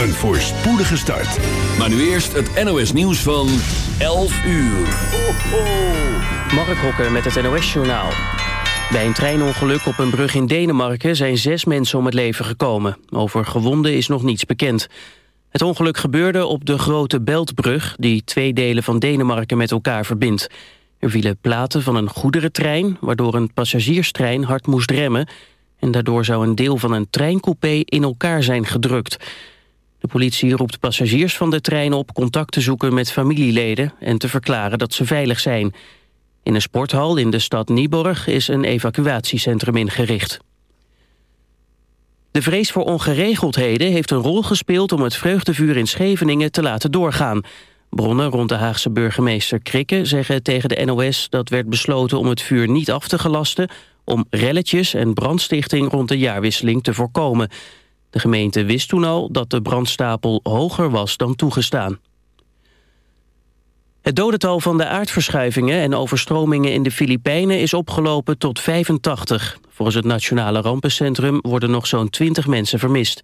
Een voorspoedige start. Maar nu eerst het NOS nieuws van 11 uur. Ho. Mark Hokker met het NOS Journaal. Bij een treinongeluk op een brug in Denemarken zijn zes mensen om het leven gekomen. Over gewonden is nog niets bekend. Het ongeluk gebeurde op de Grote Beltbrug... die twee delen van Denemarken met elkaar verbindt. Er vielen platen van een goederentrein... waardoor een passagierstrein hard moest remmen... en daardoor zou een deel van een treincoupé in elkaar zijn gedrukt. De politie roept passagiers van de trein op contact te zoeken met familieleden... en te verklaren dat ze veilig zijn. In een sporthal in de stad Nieborg is een evacuatiecentrum ingericht. De vrees voor ongeregeldheden heeft een rol gespeeld om het vreugdevuur in Scheveningen te laten doorgaan. Bronnen rond de Haagse burgemeester Krikke zeggen tegen de NOS dat werd besloten om het vuur niet af te gelasten om relletjes en brandstichting rond de jaarwisseling te voorkomen. De gemeente wist toen al dat de brandstapel hoger was dan toegestaan. Het dodental van de aardverschuivingen en overstromingen in de Filipijnen is opgelopen tot 85. Volgens het Nationale Rampencentrum worden nog zo'n 20 mensen vermist.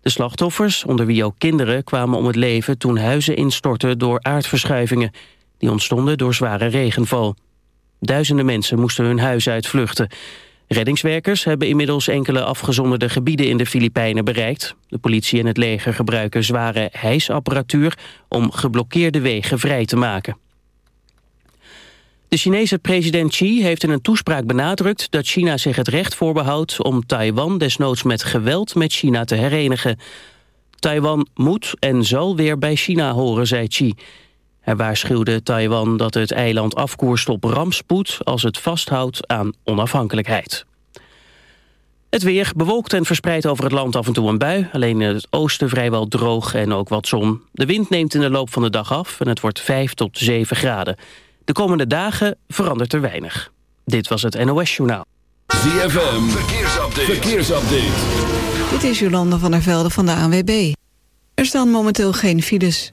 De slachtoffers, onder wie ook kinderen, kwamen om het leven toen huizen instortten door aardverschuivingen. Die ontstonden door zware regenval. Duizenden mensen moesten hun huis uitvluchten. Reddingswerkers hebben inmiddels enkele afgezonderde gebieden in de Filipijnen bereikt. De politie en het leger gebruiken zware hijsapparatuur om geblokkeerde wegen vrij te maken. De Chinese president Xi heeft in een toespraak benadrukt dat China zich het recht voorbehoudt om Taiwan desnoods met geweld met China te herenigen. Taiwan moet en zal weer bij China horen, zei Xi. Hij waarschuwde Taiwan dat het eiland afkoerst op rampspoed als het vasthoudt aan onafhankelijkheid. Het weer bewolkt en verspreid over het land af en toe een bui. Alleen in het oosten vrijwel droog en ook wat zon. De wind neemt in de loop van de dag af en het wordt 5 tot 7 graden. De komende dagen verandert er weinig. Dit was het NOS Journaal. ZFM, verkeersupdate. verkeersupdate. Dit is Jolanda van der Velde van de ANWB. Er staan momenteel geen files.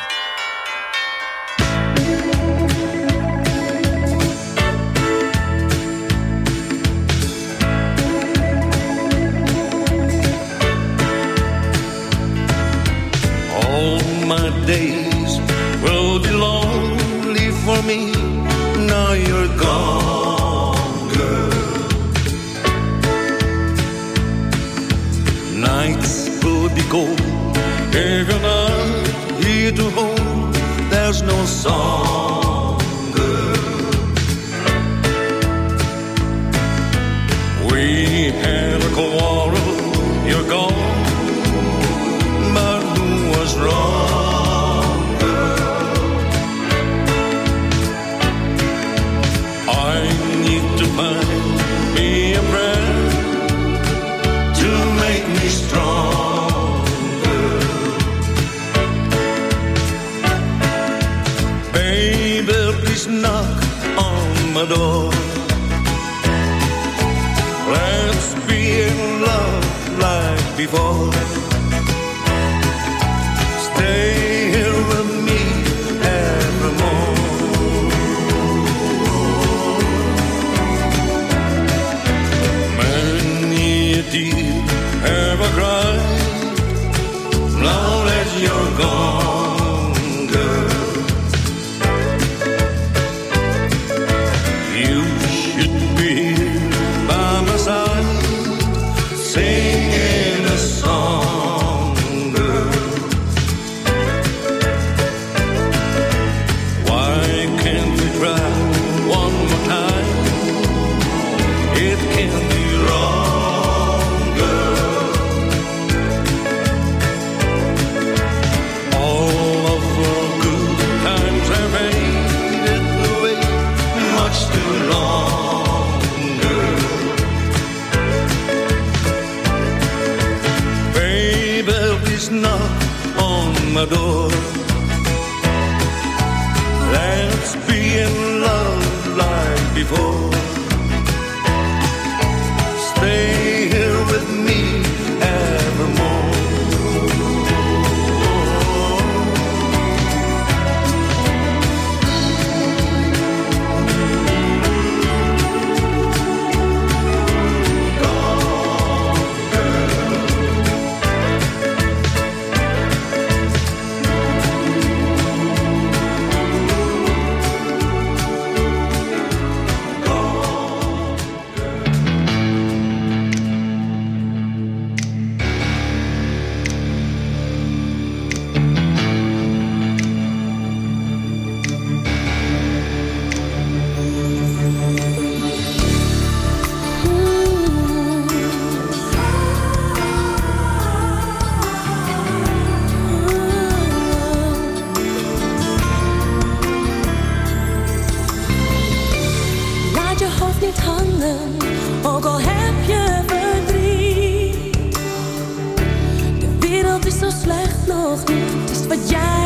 Song, before. Nog niet, is wat jij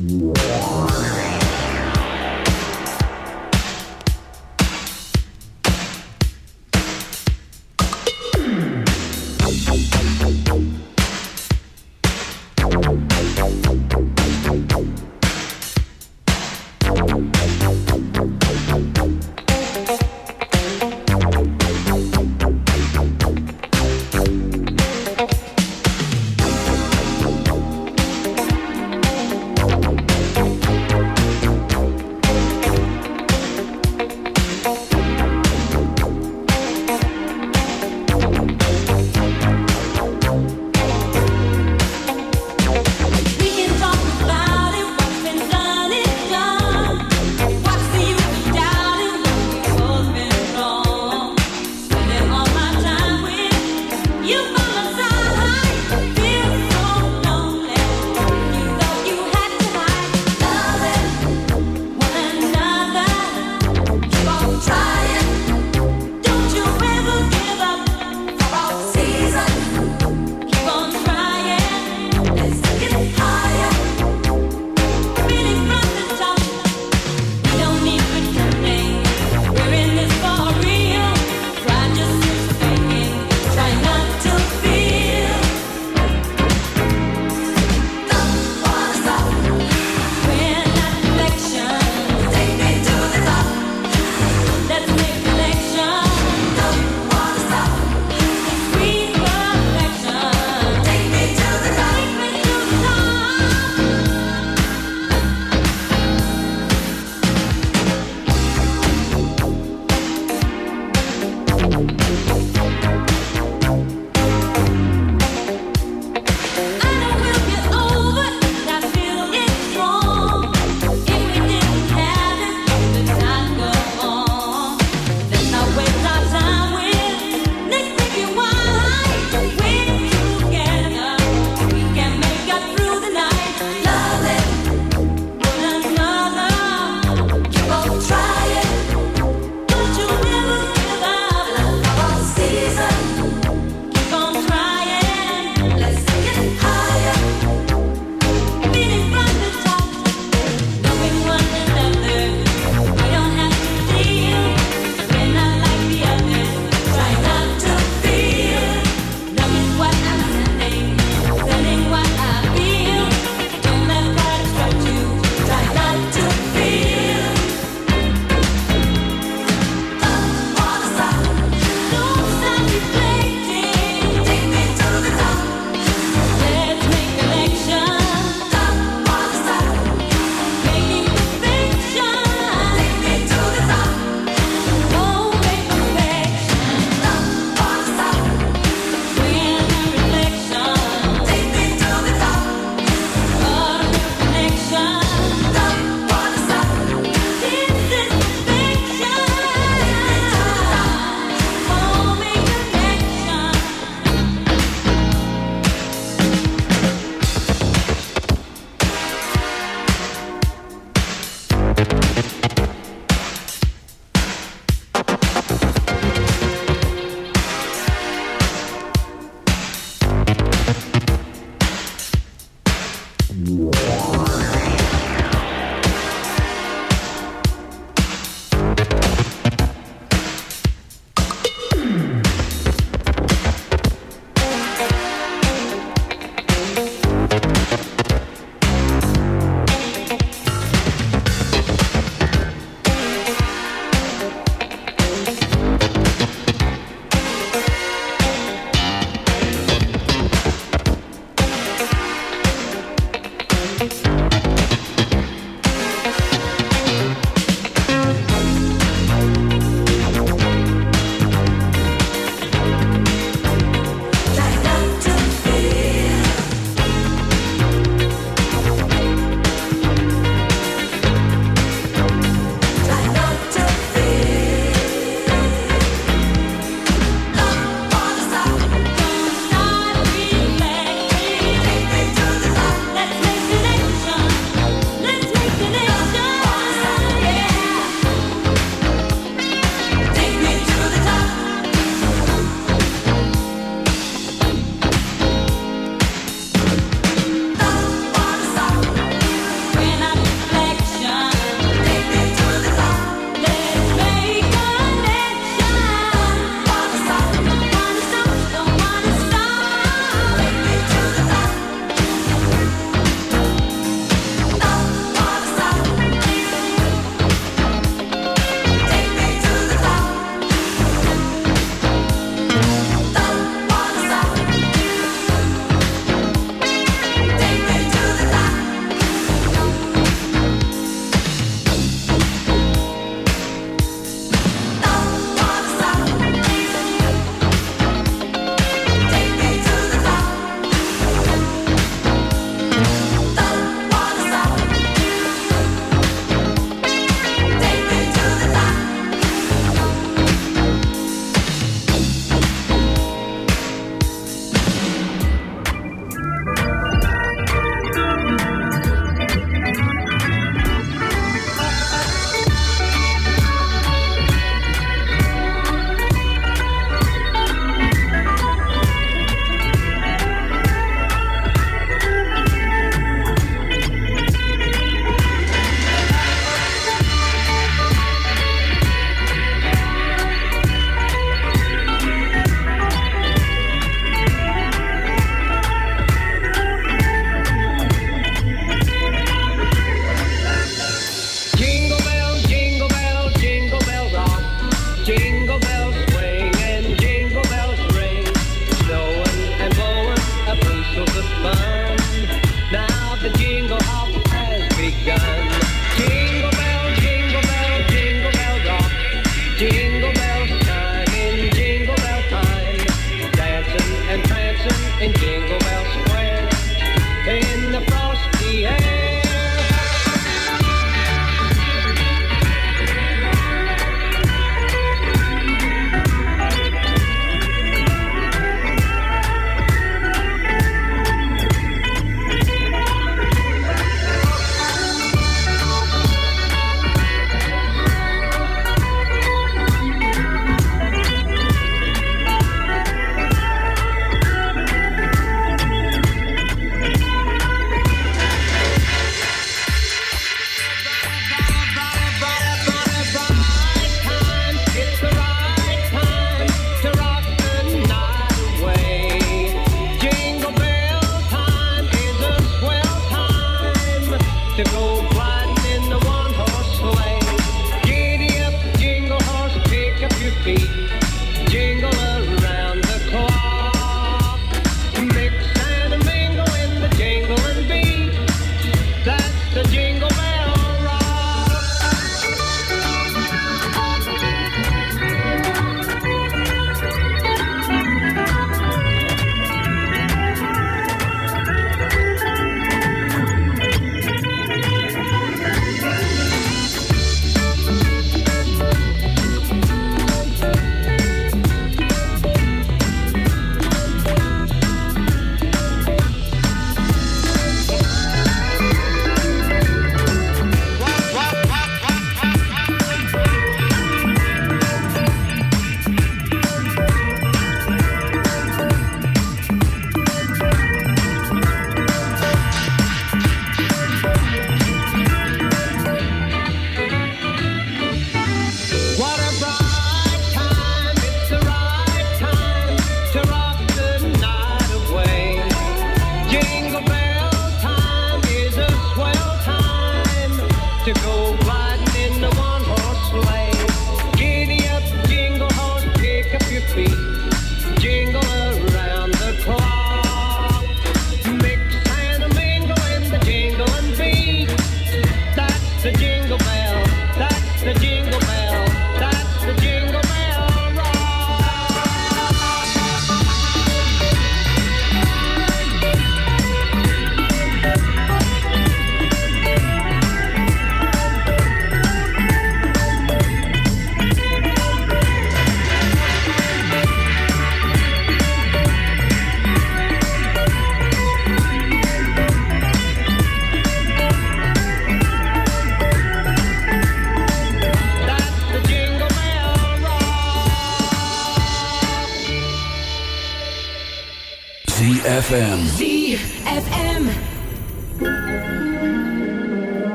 Música Música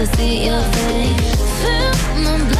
to see your face. My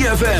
ZFM.